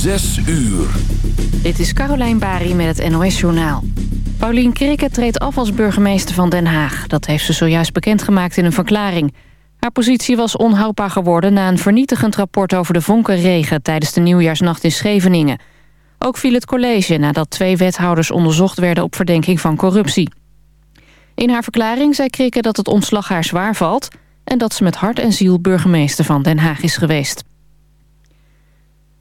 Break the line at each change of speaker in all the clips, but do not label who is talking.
Zes uur.
Dit is Carolijn Bari met het NOS Journaal. Paulien Krikke treedt af als burgemeester van Den Haag. Dat heeft ze zojuist bekendgemaakt in een verklaring. Haar positie was onhoudbaar geworden na een vernietigend rapport over de vonkenregen... tijdens de nieuwjaarsnacht in Scheveningen. Ook viel het college nadat twee wethouders onderzocht werden op verdenking van corruptie. In haar verklaring zei Krikke dat het ontslag haar zwaar valt... en dat ze met hart en ziel burgemeester van Den Haag is geweest.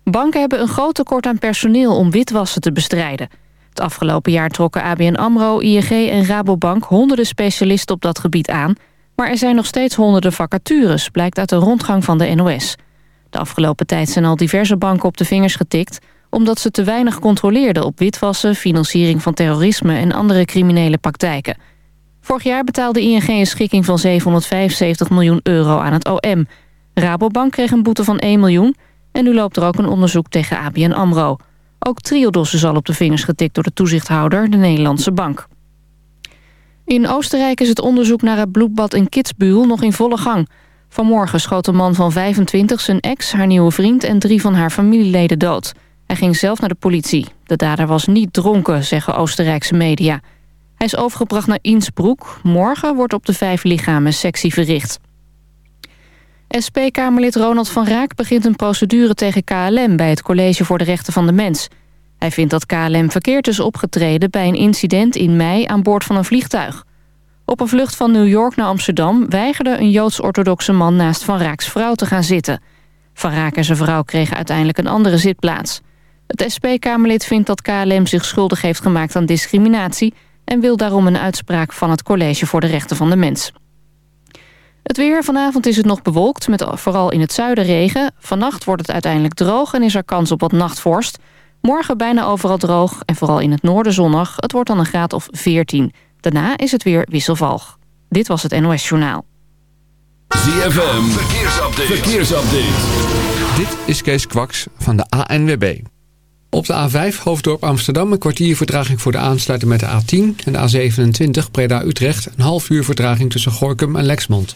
Banken hebben een groot tekort aan personeel om witwassen te bestrijden. Het afgelopen jaar trokken ABN AMRO, ING en Rabobank honderden specialisten op dat gebied aan... maar er zijn nog steeds honderden vacatures, blijkt uit een rondgang van de NOS. De afgelopen tijd zijn al diverse banken op de vingers getikt... omdat ze te weinig controleerden op witwassen, financiering van terrorisme... en andere criminele praktijken. Vorig jaar betaalde ING een schikking van 775 miljoen euro aan het OM. Rabobank kreeg een boete van 1 miljoen... En nu loopt er ook een onderzoek tegen ABN AMRO. Ook Triodos is al op de vingers getikt door de toezichthouder, de Nederlandse bank. In Oostenrijk is het onderzoek naar het bloedbad in Kitzbühel nog in volle gang. Vanmorgen schoot een man van 25 zijn ex, haar nieuwe vriend... en drie van haar familieleden dood. Hij ging zelf naar de politie. De dader was niet dronken, zeggen Oostenrijkse media. Hij is overgebracht naar Innsbruck. Morgen wordt op de vijf lichamen sectie verricht. SP-Kamerlid Ronald van Raak begint een procedure tegen KLM... bij het College voor de Rechten van de Mens. Hij vindt dat KLM verkeerd is opgetreden bij een incident in mei aan boord van een vliegtuig. Op een vlucht van New York naar Amsterdam weigerde een Joods-orthodoxe man naast Van Raaks vrouw te gaan zitten. Van Raak en zijn vrouw kregen uiteindelijk een andere zitplaats. Het SP-Kamerlid vindt dat KLM zich schuldig heeft gemaakt aan discriminatie... en wil daarom een uitspraak van het College voor de Rechten van de Mens. Het weer. Vanavond is het nog bewolkt, met vooral in het zuiden regen. Vannacht wordt het uiteindelijk droog en is er kans op wat nachtvorst. Morgen bijna overal droog en vooral in het noorden zonnig. Het wordt dan een graad of 14. Daarna is het weer wisselvalg. Dit was het NOS Journaal.
ZFM. Verkeersupdate. Verkeersupdate.
Dit is Kees Kwaks van de ANWB. Op de A5 Hoofddorp Amsterdam een kwartier vertraging voor de aansluiting met de A10... en de A27 Breda-Utrecht een half uur vertraging tussen Gorkum en Lexmond.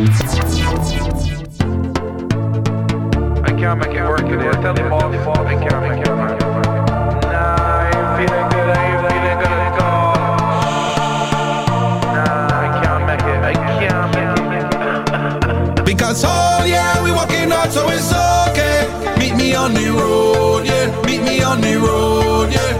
I can't make it work today. I tell all, I can't make it. Nah, I ain't feeling good. I ain't feeling good. Nah, I can't make it. I can't make it.
Because oh yeah, we working hard so it's okay. Meet me on the road, yeah. Meet me on the road, yeah.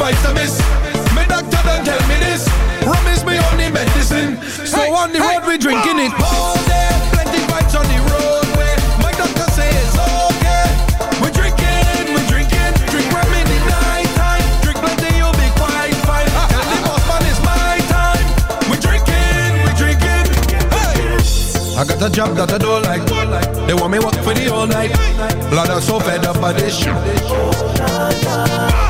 vitamins. My doctor tell me this. Rum is my only medicine. So hey, on the hey. road we drinking it all day. Plenty vibes on the roadway. My doctor say it's okay. We drinking, we drinking. Drink rum in the night time. Drink plenty, you'll be quite fine. Tell the boss man it's my time. We drinking, we drinking. Hey. I got a job that I don't like. They want me work for the all night. Blood, I'm so fed up by this shit. Oh,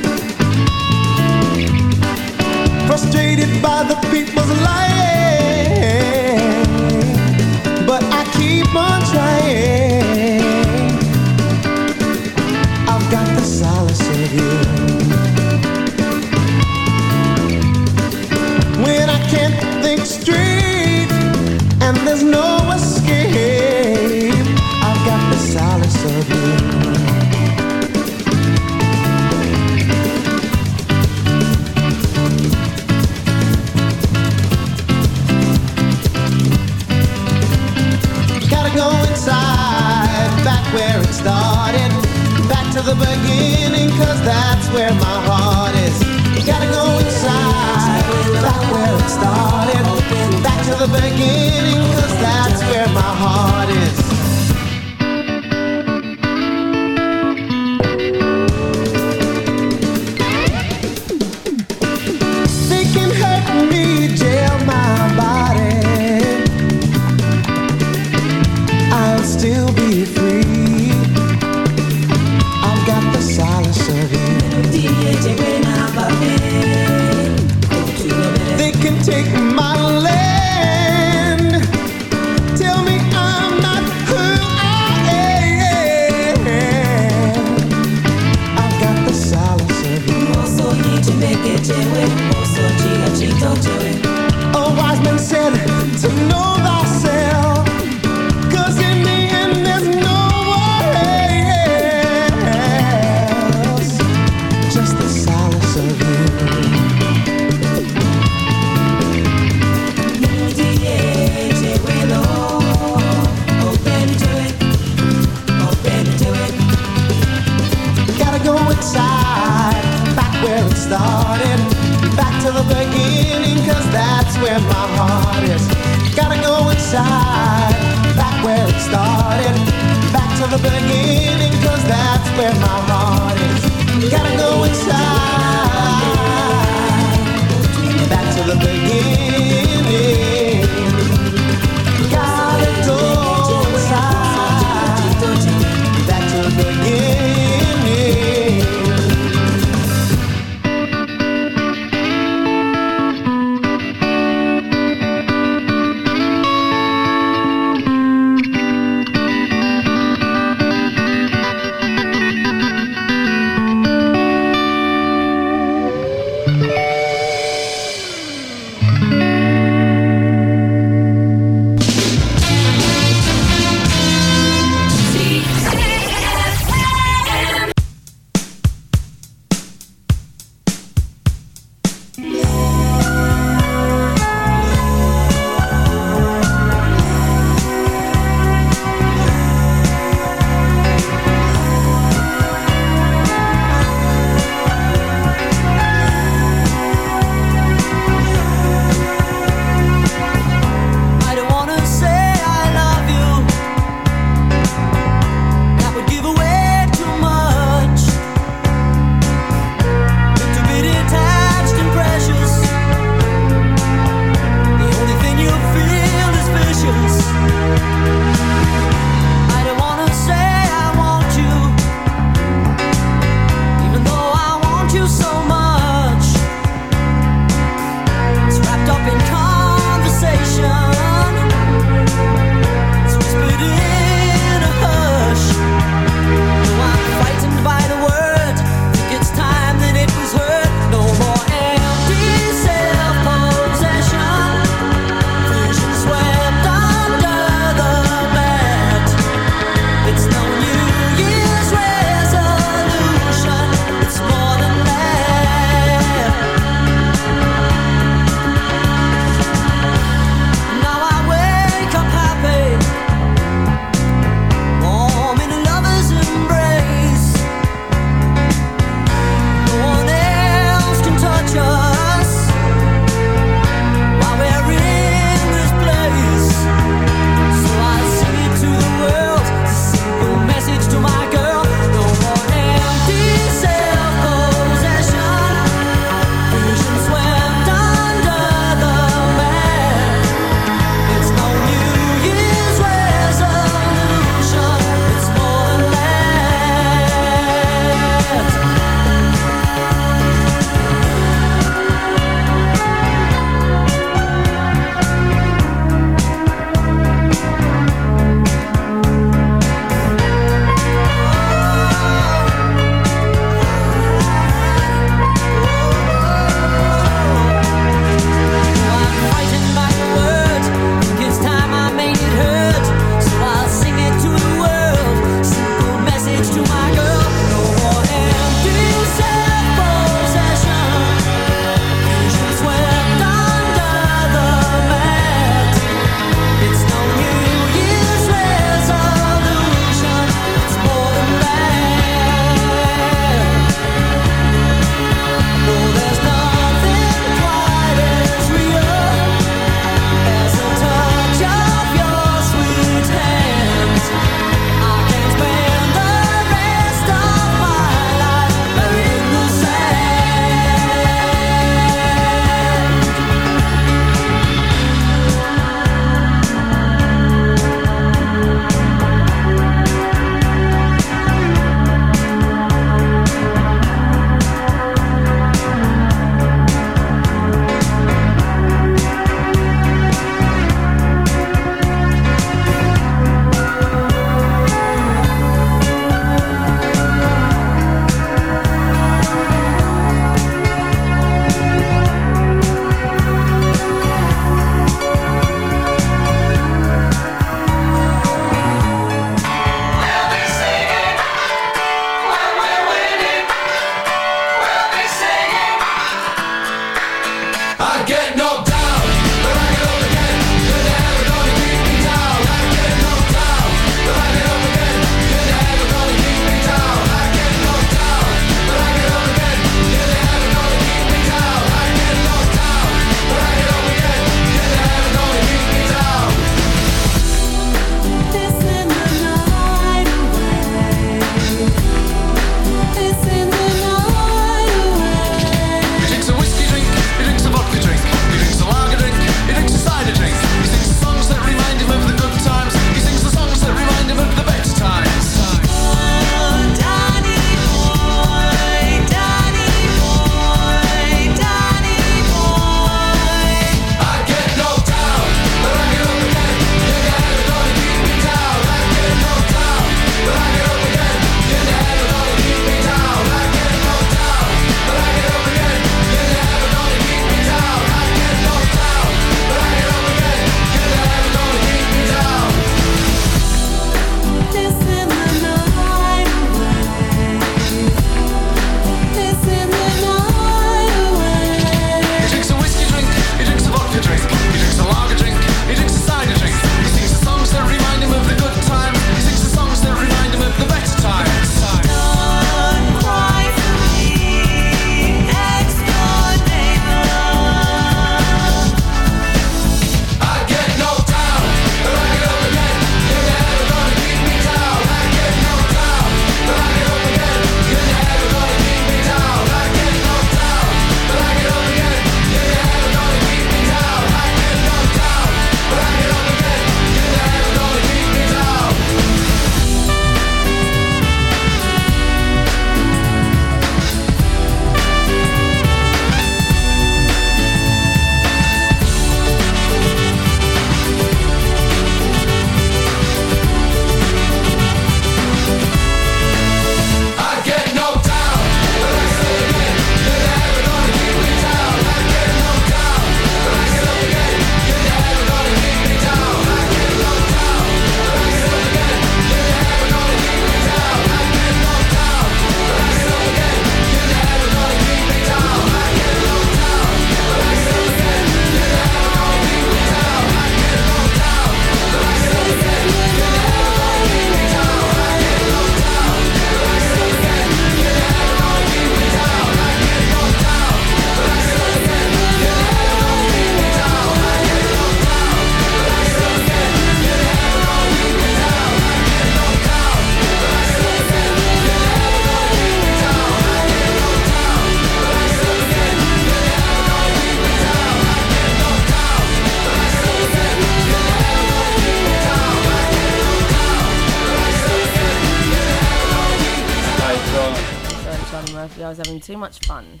life. I
was having too much fun.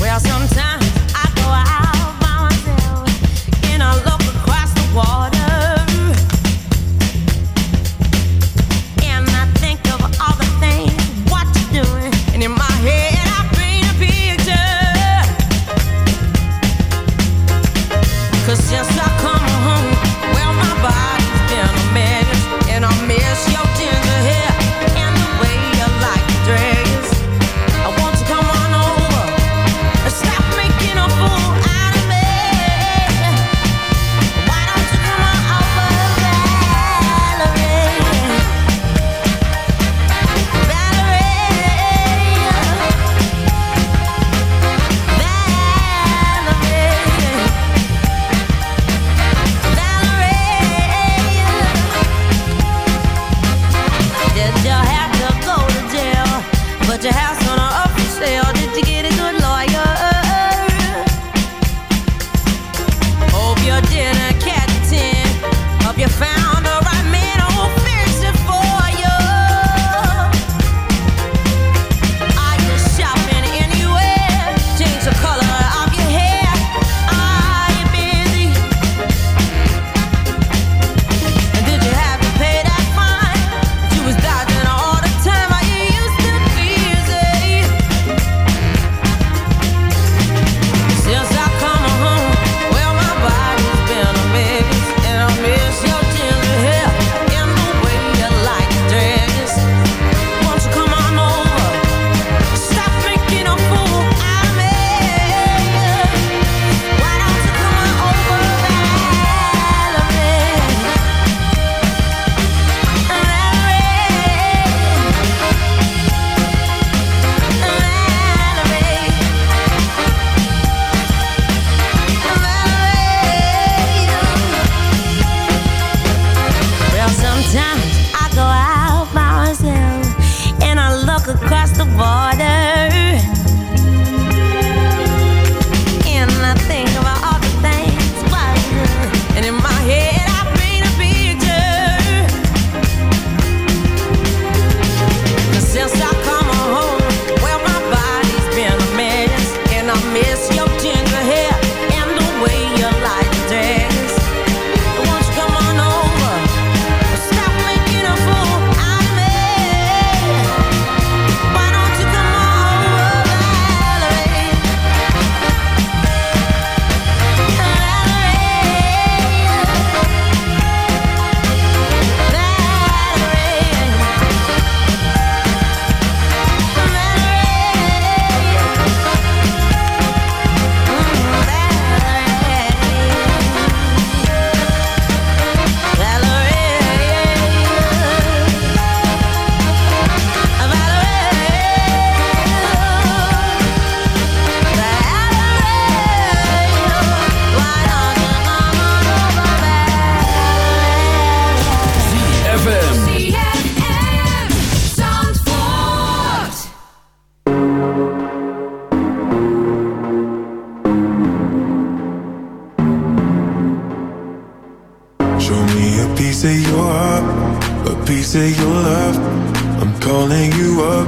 Well, sometimes.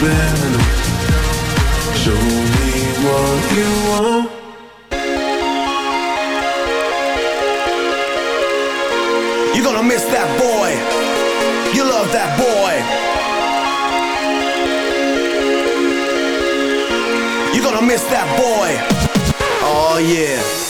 Show me what you want.
You're gonna miss that boy. You love that boy. You're gonna miss that boy. Oh yeah.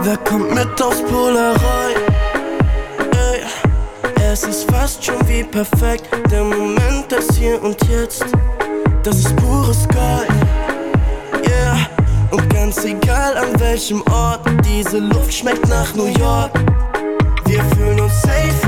Wer, kommt mit aufs Polaroid? Es ist fast schon wie perfekt, der Moment, das hier und jetzt, das ist pures Gold. Und ganz egal an welchem Ort, diese Luft schmeckt nach New York. Wir fühlen uns safe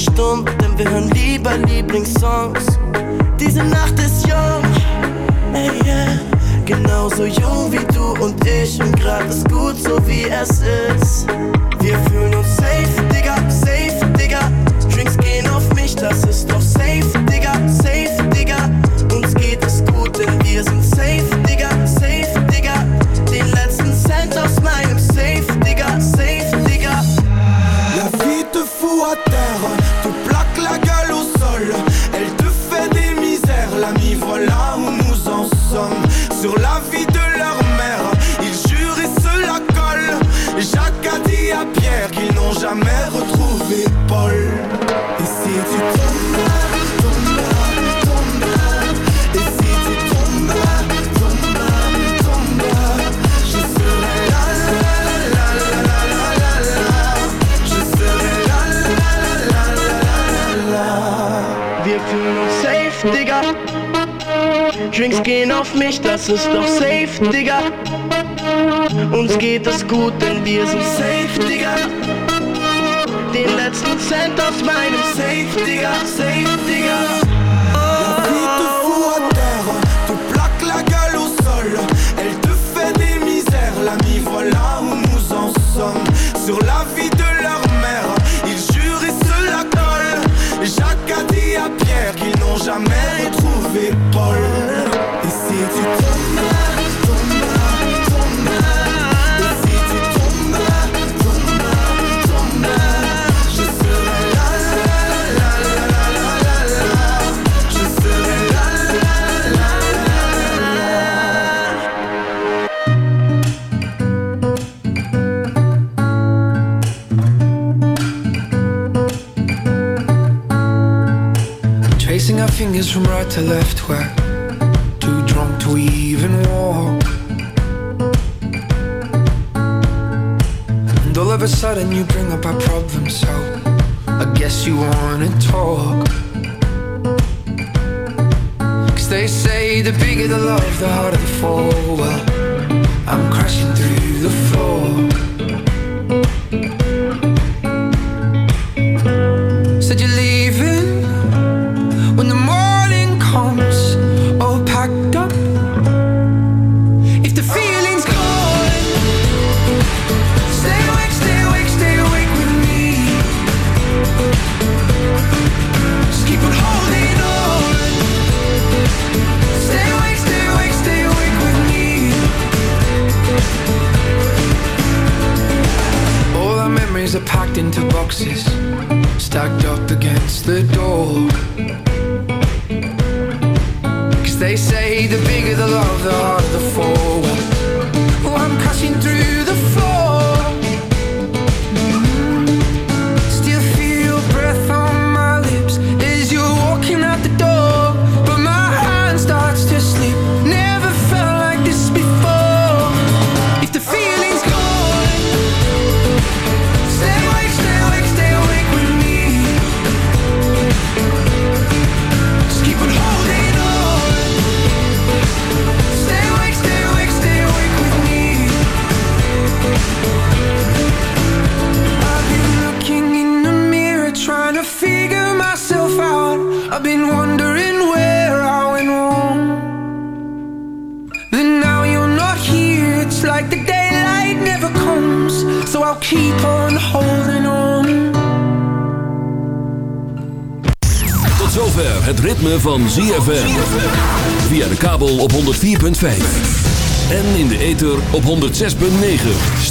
Stunden, denn wir hören lieber Lieblingssongs. Diese Nacht ist jung, ey, yeah. genauso jung wie du und ich. Und grad ist gut, so wie es ist. Wir fühlen uns safe, Digga, safe, Digga. Drinks gehen auf mich, das ist doch safe. Drinks gehen auf mich, das ist doch safe, Digga. Uns geht es gut, denn wir sind safe, Digga. Den letzten Cent aus meinem Safe, Digga, safe, Digga.
Voilà où nous en sommes Sur la vie de leur mère Ils jurent et se la colle, Jacques a dit à Pierre Qu'ils n'ont jamais
to left, we're too drunk to even walk. And all of a sudden, you bring up our problems, so I guess you wanna talk. Cause they say the bigger the love, the harder the fall. Well,